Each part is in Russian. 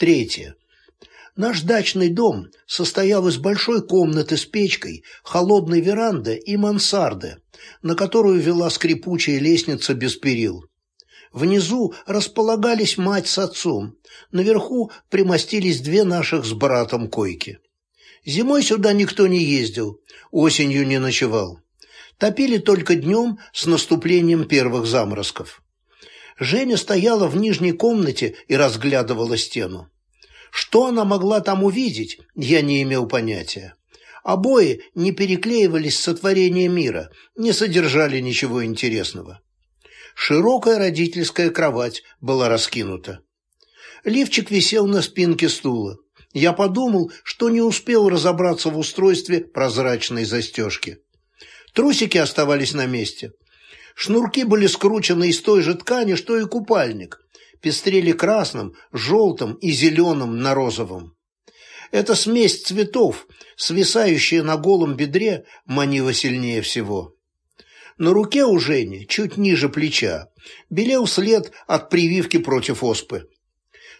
Третье. Наш дачный дом состоял из большой комнаты с печкой, холодной веранды и мансарды, на которую вела скрипучая лестница без перил. Внизу располагались мать с отцом, наверху примостились две наших с братом койки. Зимой сюда никто не ездил, осенью не ночевал. Топили только днем с наступлением первых заморозков. Женя стояла в нижней комнате и разглядывала стену. Что она могла там увидеть, я не имел понятия. Обои не переклеивались с сотворения мира, не содержали ничего интересного. Широкая родительская кровать была раскинута. Лифчик висел на спинке стула. Я подумал, что не успел разобраться в устройстве прозрачной застежки. Трусики оставались на месте. Шнурки были скручены из той же ткани, что и купальник, пестрели красным, желтым и зеленым на розовом. Эта смесь цветов, свисающая на голом бедре, манила сильнее всего. На руке у Жени, чуть ниже плеча, белел след от прививки против оспы.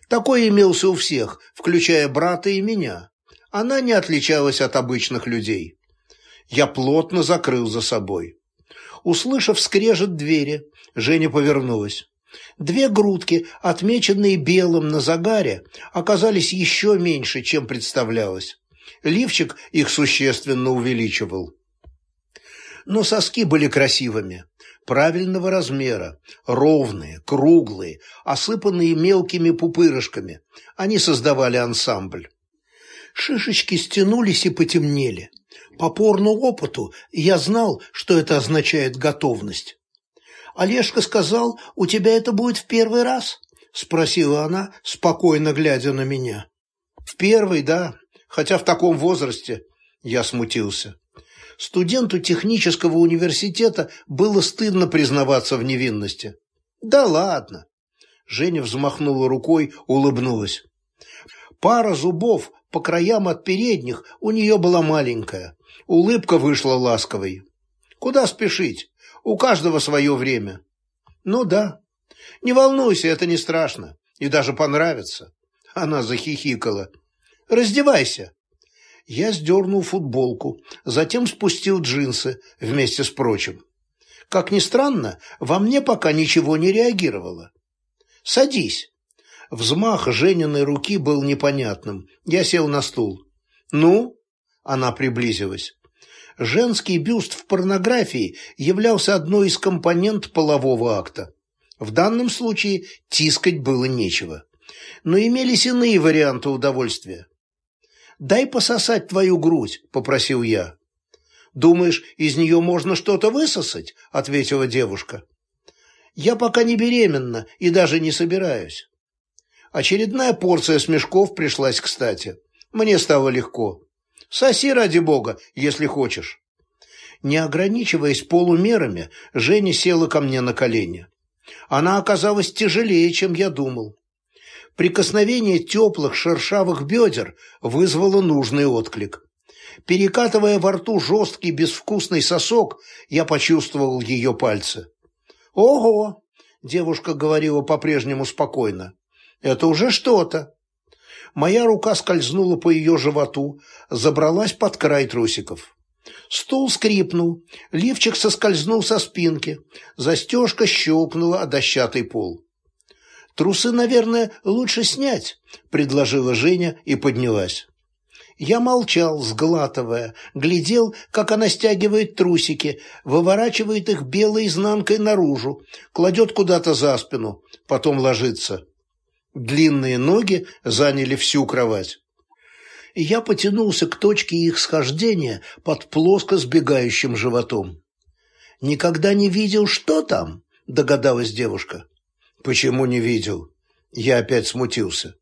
Такой имелся у всех, включая брата и меня. Она не отличалась от обычных людей. Я плотно закрыл за собой. Услышав скрежет двери, Женя повернулась. Две грудки, отмеченные белым на загаре, оказались еще меньше, чем представлялось. Лифчик их существенно увеличивал. Но соски были красивыми, правильного размера, ровные, круглые, осыпанные мелкими пупырышками. Они создавали ансамбль. Шишечки стянулись и потемнели. По порному опыту я знал, что это означает готовность. «Олежка сказал, у тебя это будет в первый раз?» – спросила она, спокойно глядя на меня. «В первый, да, хотя в таком возрасте», – я смутился. Студенту технического университета было стыдно признаваться в невинности. «Да ладно!» Женя взмахнула рукой, улыбнулась. Пара зубов по краям от передних у нее была маленькая. Улыбка вышла ласковой. «Куда спешить? У каждого свое время». «Ну да. Не волнуйся, это не страшно. И даже понравится». Она захихикала. «Раздевайся». Я сдернул футболку, затем спустил джинсы вместе с прочим. Как ни странно, во мне пока ничего не реагировало. «Садись». Взмах Жениной руки был непонятным. Я сел на стул. «Ну?» Она приблизилась. Женский бюст в порнографии являлся одной из компонент полового акта. В данном случае тискать было нечего. Но имелись иные варианты удовольствия. «Дай пососать твою грудь», — попросил я. «Думаешь, из нее можно что-то высосать?» — ответила девушка. «Я пока не беременна и даже не собираюсь». Очередная порция смешков пришлась кстати. Мне стало легко. Соси ради бога, если хочешь. Не ограничиваясь полумерами, Женя села ко мне на колени. Она оказалась тяжелее, чем я думал. Прикосновение теплых шершавых бедер вызвало нужный отклик. Перекатывая во рту жесткий безвкусный сосок, я почувствовал ее пальцы. «Ого!» – девушка говорила по-прежнему спокойно. Это уже что-то. Моя рука скользнула по ее животу, забралась под край трусиков. Стул скрипнул, лифчик соскользнул со спинки, застежка щелкнула о дощатый пол. «Трусы, наверное, лучше снять», — предложила Женя и поднялась. Я молчал, сглатывая, глядел, как она стягивает трусики, выворачивает их белой изнанкой наружу, кладет куда-то за спину, потом ложится. Длинные ноги заняли всю кровать. я потянулся к точке их схождения под плоско сбегающим животом. «Никогда не видел, что там?» – догадалась девушка. «Почему не видел?» Я опять смутился.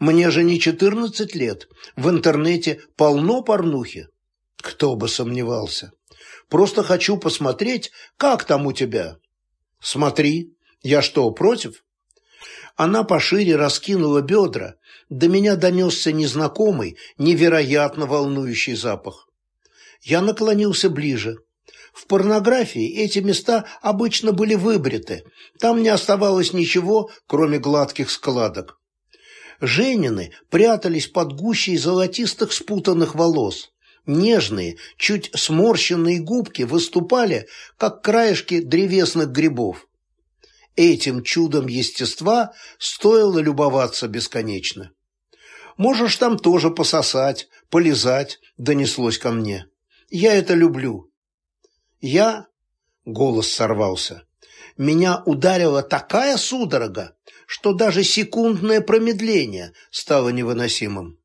«Мне же не четырнадцать лет. В интернете полно порнухи». «Кто бы сомневался. Просто хочу посмотреть, как там у тебя». «Смотри. Я что, против?» Она пошире раскинула бедра. До меня донесся незнакомый, невероятно волнующий запах. Я наклонился ближе. В порнографии эти места обычно были выбриты. Там не оставалось ничего, кроме гладких складок. Женины прятались под гущей золотистых спутанных волос. Нежные, чуть сморщенные губки выступали, как краешки древесных грибов. Этим чудом естества стоило любоваться бесконечно. «Можешь там тоже пососать, полизать», — донеслось ко мне. «Я это люблю». «Я...» — голос сорвался. «Меня ударила такая судорога, что даже секундное промедление стало невыносимым.